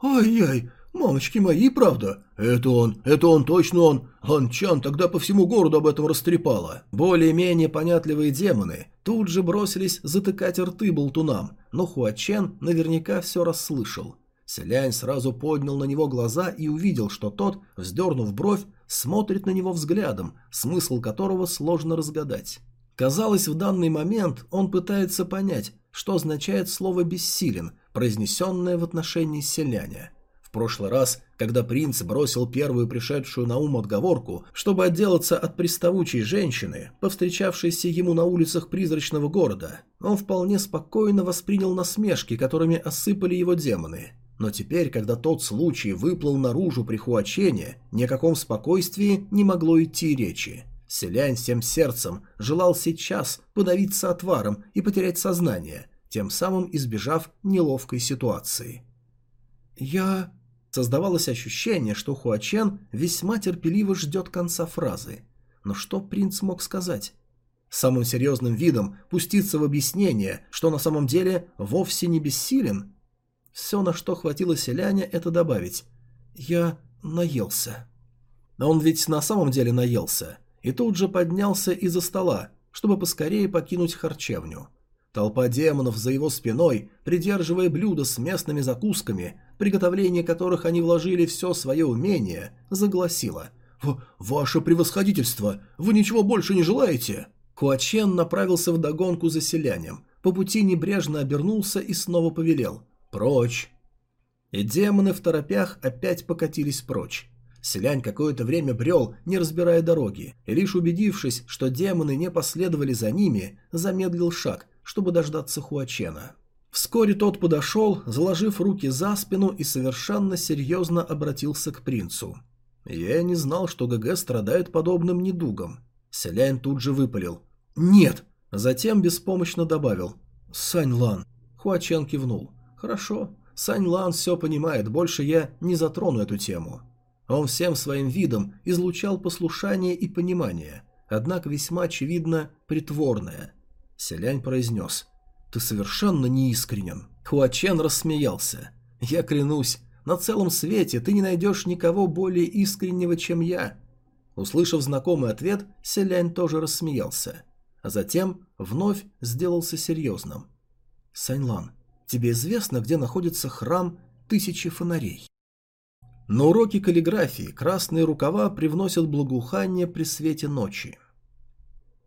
«Ай-яй, «Мамочки мои, правда? Это он, это он, точно он. Ланчан тогда по всему городу об этом растрепало». Более-менее понятливые демоны тут же бросились затыкать рты болтунам, но Хуачен наверняка все расслышал. Селянь сразу поднял на него глаза и увидел, что тот, вздернув бровь, смотрит на него взглядом, смысл которого сложно разгадать. Казалось, в данный момент он пытается понять, что означает слово «бессилен», произнесенное в отношении селяня – в прошлый раз, когда принц бросил первую пришедшую на ум отговорку, чтобы отделаться от приставучей женщины, повстречавшейся ему на улицах призрачного города, он вполне спокойно воспринял насмешки, которыми осыпали его демоны. Но теперь, когда тот случай выплыл наружу при Хуачене, ни о каком спокойствии не могло идти речи. Селянь всем сердцем желал сейчас подавиться отваром и потерять сознание, тем самым избежав неловкой ситуации. «Я...» Создавалось ощущение, что Хуачен весьма терпеливо ждет конца фразы. Но что принц мог сказать? Самым серьезным видом пуститься в объяснение, что на самом деле вовсе не бессилен? Все, на что хватило селяне, это добавить. «Я наелся». Но он ведь на самом деле наелся. И тут же поднялся из-за стола, чтобы поскорее покинуть харчевню. Толпа демонов за его спиной, придерживая блюда с местными закусками, приготовление которых они вложили все свое умение, загласила. «Ваше превосходительство! Вы ничего больше не желаете?» Хуачен направился в догонку за селянем. По пути небрежно обернулся и снова повелел. «Прочь!» И демоны в торопях опять покатились прочь. Селянь какое-то время брел, не разбирая дороги, и лишь убедившись, что демоны не последовали за ними, замедлил шаг, чтобы дождаться Хуачена. Вскоре тот подошел, заложив руки за спину и совершенно серьезно обратился к принцу. «Я не знал, что ГГ страдает подобным недугом». Селянь тут же выпалил. «Нет!» Затем беспомощно добавил. «Сань Лан». Хуачен кивнул. «Хорошо. Сань Лан все понимает, больше я не затрону эту тему». Он всем своим видом излучал послушание и понимание, однако весьма очевидно притворное. Селянь произнес – ты совершенно неискренен». Хуачен рассмеялся. «Я клянусь, на целом свете ты не найдешь никого более искреннего, чем я». Услышав знакомый ответ, Селянь тоже рассмеялся. А затем вновь сделался серьезным. «Саньлан, тебе известно, где находится храм Тысячи Фонарей?» На уроке каллиграфии красные рукава привносят благоухание при свете ночи.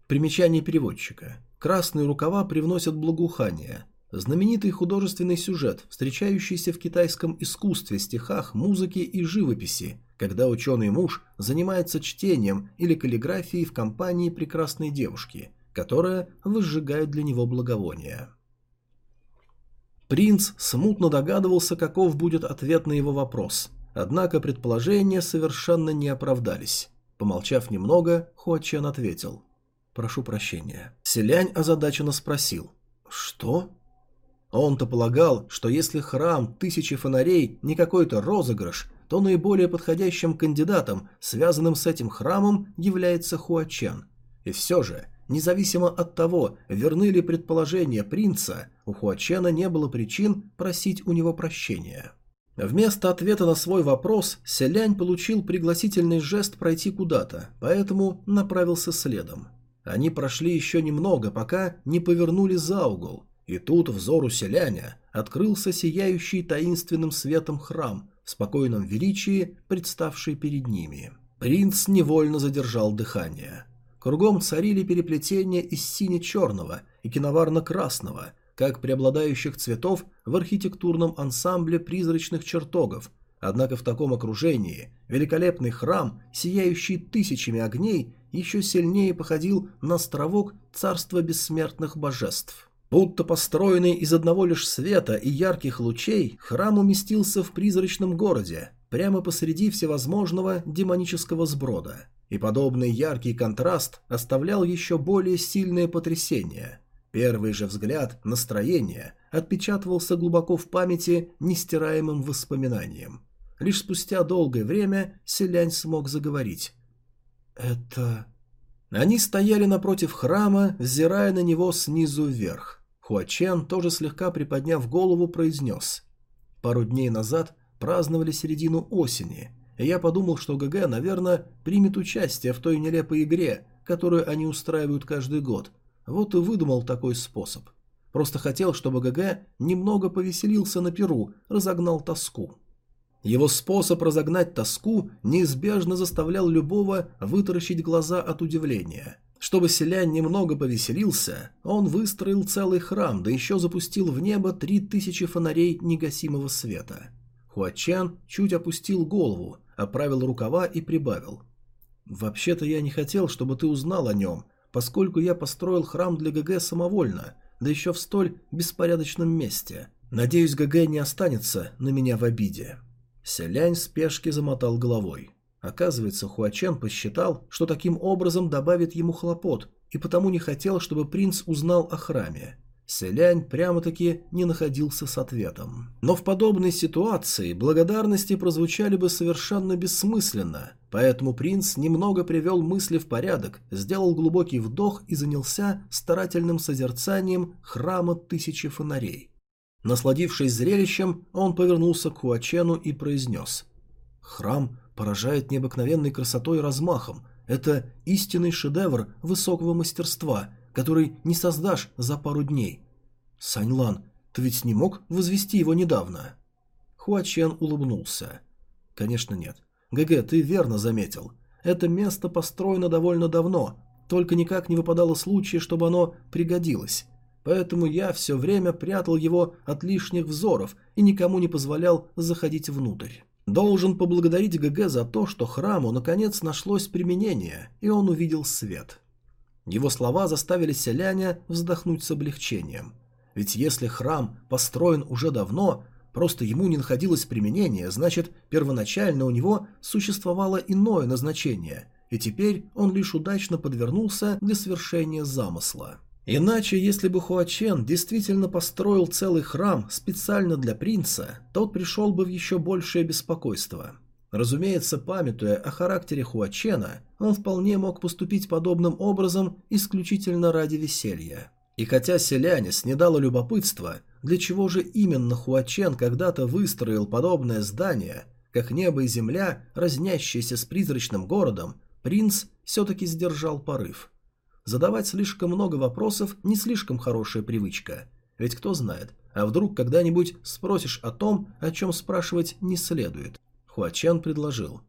Примечание переводчика. Красные рукава привносят благоухание. Знаменитый художественный сюжет, встречающийся в китайском искусстве, стихах, музыке и живописи, когда ученый муж занимается чтением или каллиграфией в компании прекрасной девушки, которая выжигает для него благовония. Принц смутно догадывался, каков будет ответ на его вопрос, однако предположения совершенно не оправдались. Помолчав немного, Хуачен ответил – «Прошу прощения». Селянь озадаченно спросил. «Что?» Он-то полагал, что если храм тысячи фонарей не какой-то розыгрыш, то наиболее подходящим кандидатом, связанным с этим храмом, является Хуачен. И все же, Независимо от того, верны ли предположения принца, у Хуачена не было причин просить у него прощения. Вместо ответа на свой вопрос Селянь получил пригласительный жест пройти куда-то, поэтому направился следом. Они прошли еще немного, пока не повернули за угол, и тут взору Селяня открылся сияющий таинственным светом храм в спокойном величии, представший перед ними. Принц невольно задержал дыхание. Кругом царили переплетения из сине-черного и киноварно-красного, как преобладающих цветов в архитектурном ансамбле призрачных чертогов, однако в таком окружении великолепный храм, сияющий тысячами огней, еще сильнее походил на островок царства бессмертных божеств. Будто построенный из одного лишь света и ярких лучей, храм уместился в призрачном городе, прямо посреди всевозможного демонического сброда и подобный яркий контраст оставлял еще более сильное потрясение. Первый же взгляд, настроение, отпечатывался глубоко в памяти нестираемым воспоминанием. Лишь спустя долгое время Селянь смог заговорить. «Это...» Они стояли напротив храма, взирая на него снизу вверх. Хуачен, тоже слегка приподняв голову, произнес. Пару дней назад праздновали середину осени, я подумал, что ГГ, наверное, примет участие в той нелепой игре, которую они устраивают каждый год. Вот и выдумал такой способ. Просто хотел, чтобы ГГ немного повеселился на перу, разогнал тоску. Его способ разогнать тоску неизбежно заставлял любого вытаращить глаза от удивления. Чтобы селянь немного повеселился, он выстроил целый храм, да еще запустил в небо три тысячи фонарей негасимого света. Хуачан чуть опустил голову, оправил рукава и прибавил. «Вообще-то я не хотел, чтобы ты узнал о нем, поскольку я построил храм для ГГ самовольно, да еще в столь беспорядочном месте. Надеюсь, ГГ не останется на меня в обиде». Селянь спешки замотал головой. Оказывается, Хуачен посчитал, что таким образом добавит ему хлопот, и потому не хотел, чтобы принц узнал о храме. Селянь прямо-таки не находился с ответом. Но в подобной ситуации благодарности прозвучали бы совершенно бессмысленно, поэтому принц немного привел мысли в порядок, сделал глубокий вдох и занялся старательным созерцанием храма тысячи фонарей. Насладившись зрелищем, он повернулся к Хуачену и произнес «Храм поражает необыкновенной красотой и размахом. Это истинный шедевр высокого мастерства – который не создашь за пару дней. Саньлан, ты ведь не мог возвести его недавно?» Хуачен улыбнулся. «Конечно нет. ГГ, ты верно заметил. Это место построено довольно давно, только никак не выпадало случая, чтобы оно пригодилось. Поэтому я все время прятал его от лишних взоров и никому не позволял заходить внутрь. Должен поблагодарить ГГ за то, что храму наконец нашлось применение, и он увидел свет. Его слова заставили селяня вздохнуть с облегчением. Ведь если храм построен уже давно, просто ему не находилось применения, значит, первоначально у него существовало иное назначение, и теперь он лишь удачно подвернулся для свершения замысла. Иначе, если бы Хуачен действительно построил целый храм специально для принца, тот пришел бы в еще большее беспокойство. Разумеется, памятуя о характере Хуачена, он вполне мог поступить подобным образом исключительно ради веселья. И хотя селянис не дало любопытства, для чего же именно Хуачен когда-то выстроил подобное здание, как небо и земля, разнящиеся с призрачным городом, принц все-таки сдержал порыв. Задавать слишком много вопросов не слишком хорошая привычка. Ведь кто знает, а вдруг когда-нибудь спросишь о том, о чем спрашивать не следует. Хуачан предложил.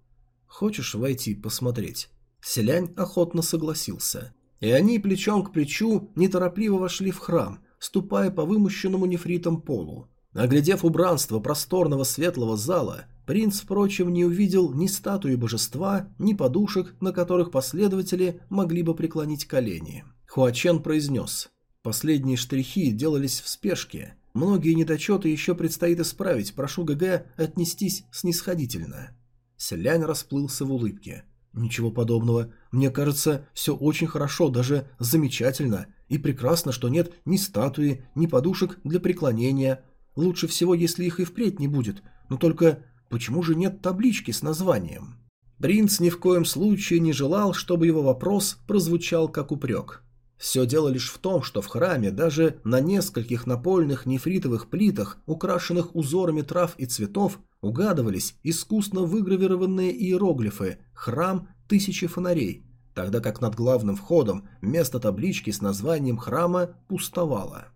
«Хочешь войти посмотреть?» Селянь охотно согласился. И они плечом к плечу неторопливо вошли в храм, ступая по вымощенному нефритом полу. Оглядев убранство просторного светлого зала, принц, впрочем, не увидел ни статуи божества, ни подушек, на которых последователи могли бы преклонить колени. Хуачен произнес. Последние штрихи делались в спешке, Многие недочеты еще предстоит исправить, прошу ГГ отнестись снисходительно». Селянь расплылся в улыбке. «Ничего подобного. Мне кажется, все очень хорошо, даже замечательно. И прекрасно, что нет ни статуи, ни подушек для преклонения. Лучше всего, если их и впредь не будет. Но только почему же нет таблички с названием?» Принц ни в коем случае не желал, чтобы его вопрос прозвучал как упрек. Все дело лишь в том, что в храме даже на нескольких напольных нефритовых плитах, украшенных узорами трав и цветов, угадывались искусно выгравированные иероглифы «Храм тысячи фонарей», тогда как над главным входом место таблички с названием храма пустовало.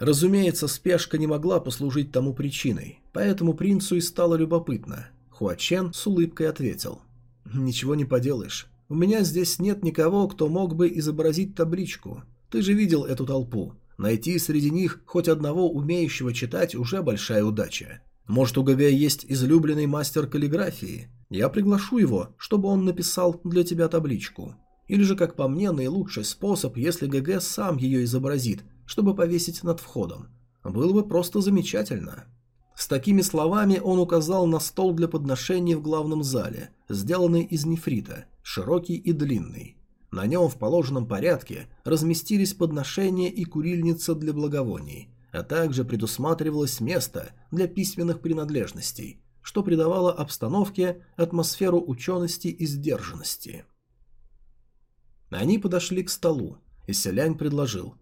Разумеется, спешка не могла послужить тому причиной, поэтому принцу и стало любопытно. Хуачен с улыбкой ответил. «Ничего не поделаешь. У меня здесь нет никого, кто мог бы изобразить табличку. Ты же видел эту толпу. Найти среди них хоть одного умеющего читать уже большая удача. Может, у ГГ есть излюбленный мастер каллиграфии? Я приглашу его, чтобы он написал для тебя табличку. Или же, как по мне, наилучший способ, если ГГ сам ее изобразит, чтобы повесить над входом. Было бы просто замечательно. С такими словами он указал на стол для подношений в главном зале, сделанный из нефрита, широкий и длинный. На нем в положенном порядке разместились подношения и курильница для благовоний, а также предусматривалось место для письменных принадлежностей, что придавало обстановке атмосферу учености и сдержанности. Они подошли к столу, и Селянь предложил.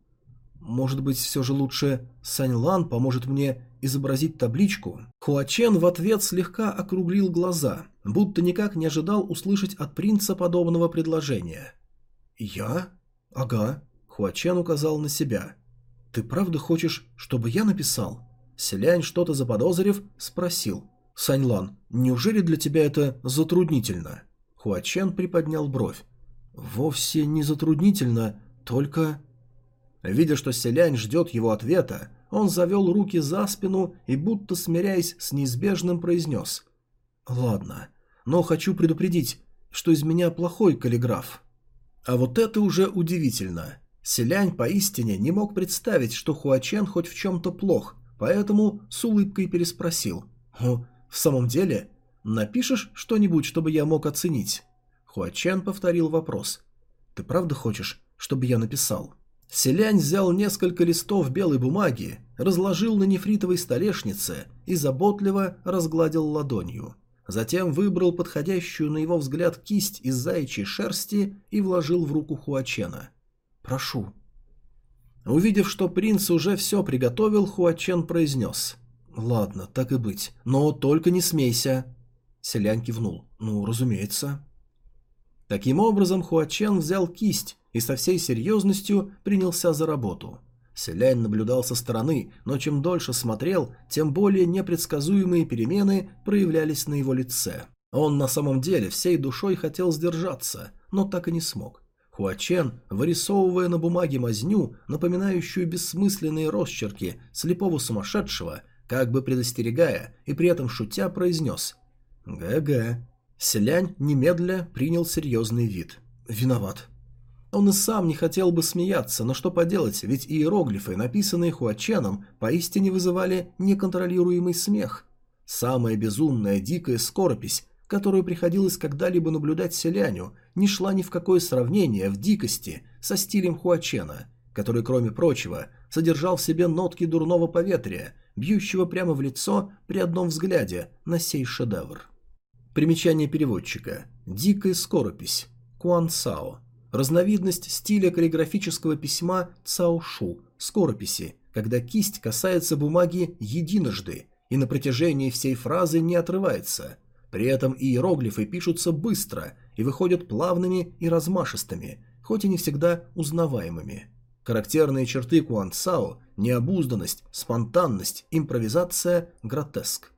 «Может быть, все же лучше Сань Лан поможет мне изобразить табличку?» Хуачен в ответ слегка округлил глаза, будто никак не ожидал услышать от принца подобного предложения. «Я? Ага», — Хуачен указал на себя. «Ты правда хочешь, чтобы я написал?» Селянь, что-то заподозрив, спросил. «Саньлан, неужели для тебя это затруднительно?» Хуачен приподнял бровь. «Вовсе не затруднительно, только...» Видя, что селянь ждет его ответа, он завел руки за спину и, будто смиряясь с неизбежным, произнес. «Ладно, но хочу предупредить, что из меня плохой каллиграф». А вот это уже удивительно. Селянь поистине не мог представить, что Хуачен хоть в чем-то плох, поэтому с улыбкой переспросил. «О, в самом деле? Напишешь что-нибудь, чтобы я мог оценить?» Хуачен повторил вопрос. «Ты правда хочешь, чтобы я написал?» Селянь взял несколько листов белой бумаги, разложил на нефритовой столешнице и заботливо разгладил ладонью. Затем выбрал подходящую на его взгляд кисть из заячьей шерсти и вложил в руку Хуачена. «Прошу». Увидев, что принц уже все приготовил, Хуачен произнес. «Ладно, так и быть, но только не смейся». Селянь кивнул. «Ну, разумеется». Таким образом, Хуачен взял кисть и со всей серьезностью принялся за работу. Селянь наблюдал со стороны, но чем дольше смотрел, тем более непредсказуемые перемены проявлялись на его лице. Он на самом деле всей душой хотел сдержаться, но так и не смог. Хуачен, вырисовывая на бумаге мазню, напоминающую бессмысленные росчерки слепого сумасшедшего, как бы предостерегая и при этом шутя, произнес «ГГ». Селянь немедля принял серьезный вид. «Виноват». Он и сам не хотел бы смеяться, но что поделать, ведь иероглифы, написанные Хуаченом, поистине вызывали неконтролируемый смех. Самая безумная, дикая скоропись, которую приходилось когда-либо наблюдать селяню, не шла ни в какое сравнение в дикости со стилем Хуачена, который, кроме прочего, содержал в себе нотки дурного поветрия, бьющего прямо в лицо при одном взгляде на сей шедевр. Примечание переводчика. Дикая скоропись. Куансао. Разновидность стиля каллиграфического письма цаошу, скорописи, когда кисть касается бумаги единожды и на протяжении всей фразы не отрывается. При этом иероглифы пишутся быстро и выходят плавными и размашистыми, хоть и не всегда узнаваемыми. Характерные черты Куанцао – необузданность, спонтанность, импровизация, гротеск.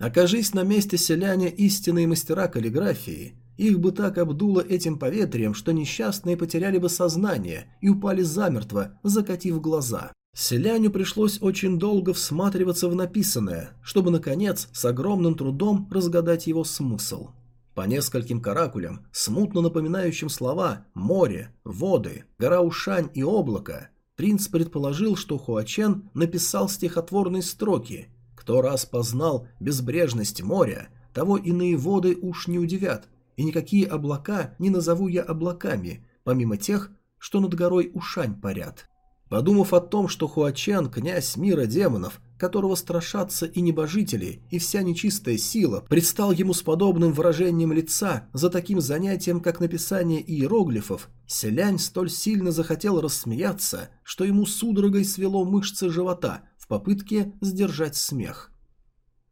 Окажись на месте селяне истинные мастера каллиграфии, их бы так обдуло этим поветрием, что несчастные потеряли бы сознание и упали замертво, закатив глаза. Селяню пришлось очень долго всматриваться в написанное, чтобы, наконец, с огромным трудом разгадать его смысл. По нескольким каракулям, смутно напоминающим слова «море», «воды», «гора Ушань» и «облако», принц предположил, что Хуачен написал стихотворные строки – кто раз познал безбрежность моря, того иные воды уж не удивят, и никакие облака не назову я облаками, помимо тех, что над горой Ушань парят. Подумав о том, что Хуачен, князь мира демонов, которого страшатся и небожители, и вся нечистая сила, предстал ему с подобным выражением лица за таким занятием, как написание иероглифов, селянь столь сильно захотел рассмеяться, что ему судорогой свело мышцы живота в попытке сдержать смех.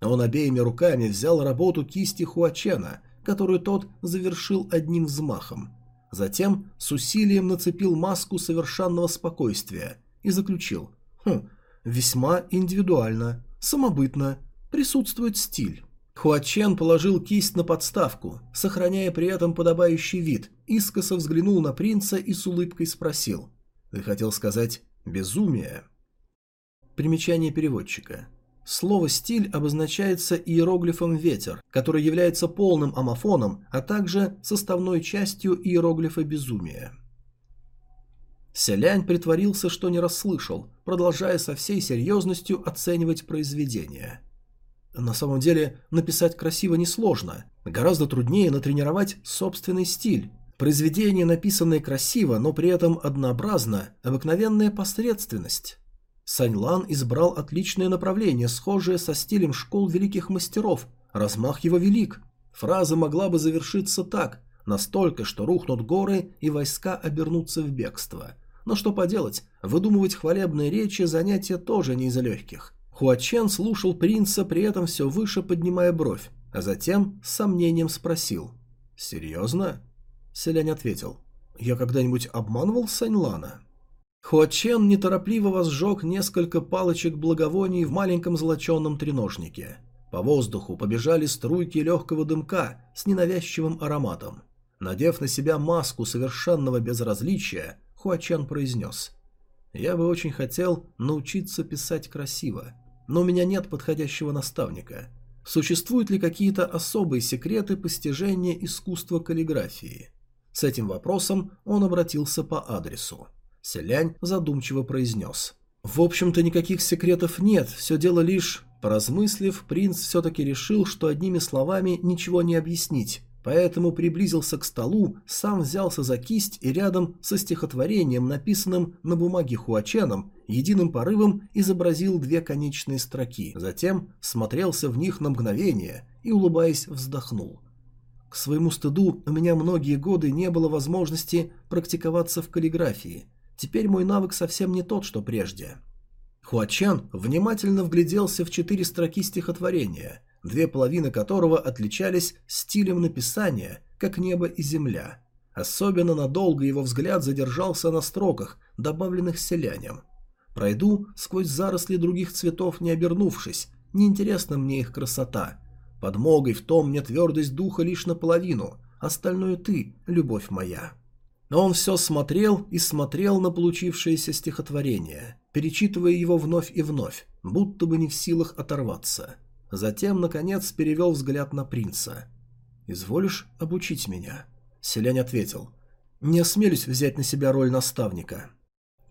Он обеими руками взял работу кисти Хуачена, которую тот завершил одним взмахом. Затем с усилием нацепил маску совершенного спокойствия и заключил. Хм, весьма индивидуально, самобытно, присутствует стиль. Хуачен положил кисть на подставку, сохраняя при этом подобающий вид, искоса взглянул на принца и с улыбкой спросил. «Ты хотел сказать «безумие»?» Примечание переводчика. Слово «стиль» обозначается иероглифом «ветер», который является полным амофоном, а также составной частью иероглифа «безумие». Селянь притворился, что не расслышал, продолжая со всей серьезностью оценивать произведение. На самом деле, написать красиво несложно. Гораздо труднее натренировать собственный стиль. Произведение, написанное красиво, но при этом однообразно, обыкновенная посредственность. Саньлан избрал отличное направление, схожее со стилем школ великих мастеров. Размах его велик. Фраза могла бы завершиться так, настолько, что рухнут горы и войска обернутся в бегство. Но что поделать, выдумывать хвалебные речи занятие тоже не из легких. Хуачен слушал принца, при этом все выше поднимая бровь, а затем с сомнением спросил. «Серьезно?» Селянь ответил. «Я когда-нибудь обманывал Саньлана?» Хуачен неторопливо возжег несколько палочек благовоний в маленьком золоченном треножнике. По воздуху побежали струйки легкого дымка с ненавязчивым ароматом. Надев на себя маску совершенного безразличия, Хуачен произнес. «Я бы очень хотел научиться писать красиво, но у меня нет подходящего наставника. Существуют ли какие-то особые секреты постижения искусства каллиграфии?» С этим вопросом он обратился по адресу. Селянь задумчиво произнес. «В общем-то, никаких секретов нет, все дело лишь...» Поразмыслив, принц все-таки решил, что одними словами ничего не объяснить, поэтому приблизился к столу, сам взялся за кисть и рядом со стихотворением, написанным на бумаге Хуаченом, единым порывом изобразил две конечные строки, затем смотрелся в них на мгновение и, улыбаясь, вздохнул. К своему стыду у меня многие годы не было возможности практиковаться в каллиграфии – Теперь мой навык совсем не тот, что прежде. Хуачан внимательно вгляделся в четыре строки стихотворения, две половины которого отличались стилем написания, как небо и земля. Особенно надолго его взгляд задержался на строках, добавленных селяням. Пройду сквозь заросли других цветов, не обернувшись, неинтересна мне их красота. Подмогой в том мне твердость духа лишь наполовину, остальное ты, любовь моя. Но он все смотрел и смотрел на получившееся стихотворение, перечитывая его вновь и вновь, будто бы не в силах оторваться. Затем, наконец, перевел взгляд на принца. «Изволишь обучить меня?» Селянь ответил. «Не осмелюсь взять на себя роль наставника».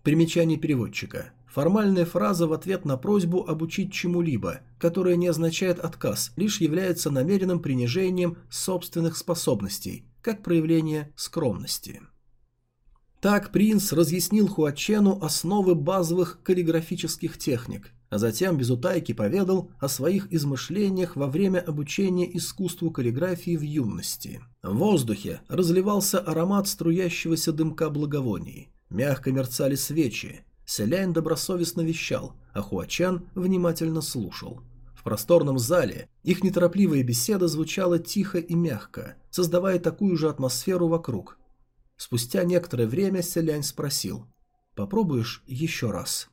Примечание переводчика. Формальная фраза в ответ на просьбу обучить чему-либо, которая не означает отказ, лишь является намеренным принижением собственных способностей, как проявление скромности. Так принц разъяснил Хуачену основы базовых каллиграфических техник, а затем без утайки поведал о своих измышлениях во время обучения искусству каллиграфии в юности. В воздухе разливался аромат струящегося дымка благовоний. Мягко мерцали свечи. Селянь добросовестно вещал, а Хуачен внимательно слушал. В просторном зале их неторопливая беседа звучала тихо и мягко, создавая такую же атмосферу вокруг, Спустя некоторое время Селянь спросил. «Попробуешь еще раз?»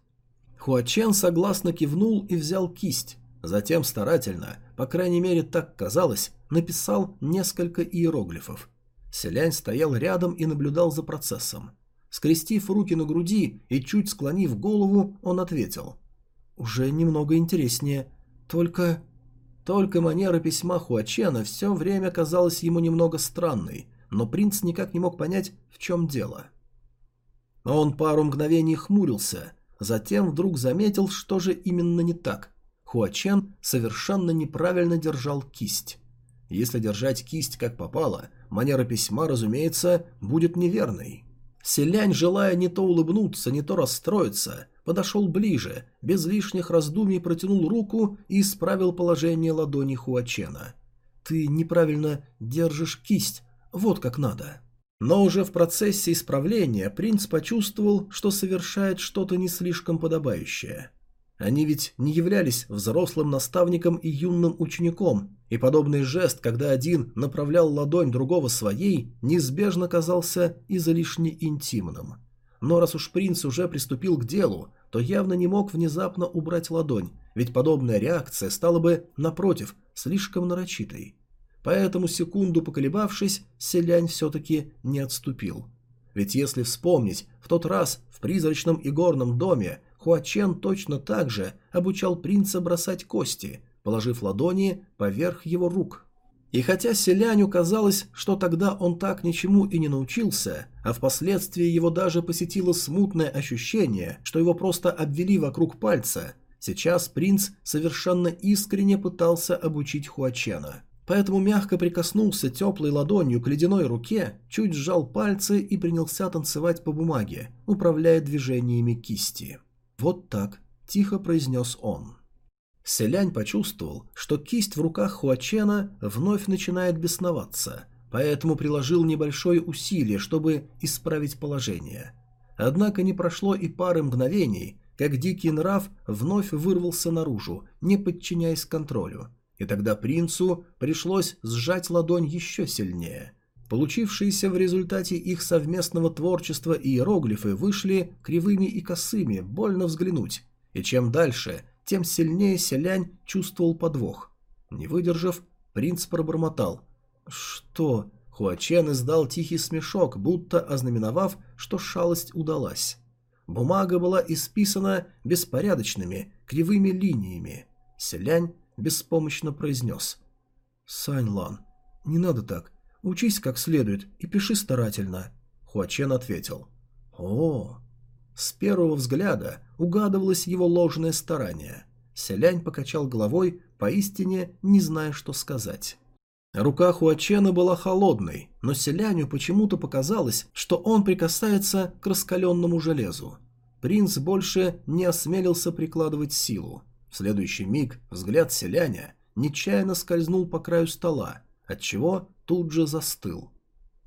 Хуачен согласно кивнул и взял кисть. Затем старательно, по крайней мере так казалось, написал несколько иероглифов. Селянь стоял рядом и наблюдал за процессом. Скрестив руки на груди и чуть склонив голову, он ответил. «Уже немного интереснее. Только...» Только манера письма Хуачена все время казалась ему немного странной, но принц никак не мог понять, в чем дело. Он пару мгновений хмурился, затем вдруг заметил, что же именно не так. Хуачен совершенно неправильно держал кисть. Если держать кисть как попало, манера письма, разумеется, будет неверной. Селянь, желая не то улыбнуться, не то расстроиться, подошел ближе, без лишних раздумий протянул руку и исправил положение ладони Хуачена. «Ты неправильно держишь кисть, вот как надо». Но уже в процессе исправления принц почувствовал, что совершает что-то не слишком подобающее. Они ведь не являлись взрослым наставником и юным учеником, и подобный жест, когда один направлял ладонь другого своей, неизбежно казался излишне интимным. Но раз уж принц уже приступил к делу, то явно не мог внезапно убрать ладонь, ведь подобная реакция стала бы, напротив, слишком нарочитой. Поэтому, секунду поколебавшись, селянь все-таки не отступил. Ведь если вспомнить, в тот раз в призрачном игорном доме Хуачен точно так же обучал принца бросать кости, положив ладони поверх его рук. И хотя селяню казалось, что тогда он так ничему и не научился, а впоследствии его даже посетило смутное ощущение, что его просто обвели вокруг пальца, сейчас принц совершенно искренне пытался обучить Хуачена. Поэтому мягко прикоснулся теплой ладонью к ледяной руке, чуть сжал пальцы и принялся танцевать по бумаге, управляя движениями кисти. «Вот так», – тихо произнес он. Селянь почувствовал, что кисть в руках Хуачена вновь начинает бесноваться, поэтому приложил небольшое усилие, чтобы исправить положение. Однако не прошло и пары мгновений, как дикий нрав вновь вырвался наружу, не подчиняясь контролю. И тогда принцу пришлось сжать ладонь еще сильнее. Получившиеся в результате их совместного творчества иероглифы вышли кривыми и косыми, больно взглянуть. И чем дальше, тем сильнее селянь чувствовал подвох. Не выдержав, принц пробормотал. «Что?» Хуачен издал тихий смешок, будто ознаменовав, что шалость удалась. Бумага была исписана беспорядочными, кривыми линиями. Селянь беспомощно произнес. «Сань Лан, не надо так. Учись как следует и пиши старательно. Хуачен ответил. О, с первого взгляда угадывалось его ложное старание. Селянь покачал головой, поистине не зная, что сказать. Рука Хуачена была холодной, но селяню почему-то показалось, что он прикасается к раскаленному железу. Принц больше не осмелился прикладывать силу. Следующий миг взгляд селяня нечаянно скользнул по краю стола, отчего тут же застыл.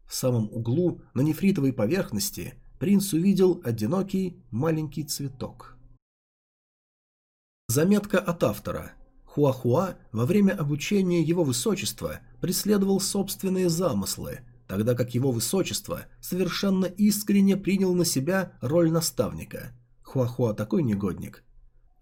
В самом углу, на нефритовой поверхности, принц увидел одинокий маленький цветок. Заметка от автора. Хуахуа во время обучения его высочества преследовал собственные замыслы, тогда как его высочество совершенно искренне принял на себя роль наставника. Хуахуа такой негодник,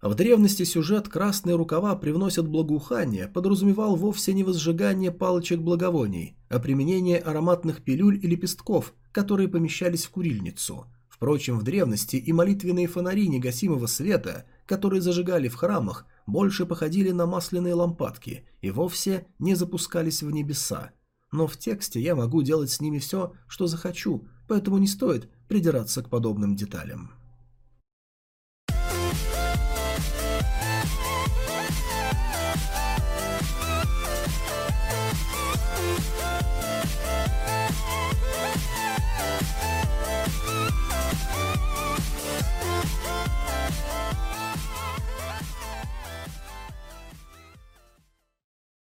в древности сюжет «Красные рукава привносят благоухание» подразумевал вовсе не возжигание палочек благовоний, а применение ароматных пилюль и лепестков, которые помещались в курильницу. Впрочем, в древности и молитвенные фонари негасимого света, которые зажигали в храмах, больше походили на масляные лампадки и вовсе не запускались в небеса. Но в тексте я могу делать с ними все, что захочу, поэтому не стоит придираться к подобным деталям.